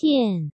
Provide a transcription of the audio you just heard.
片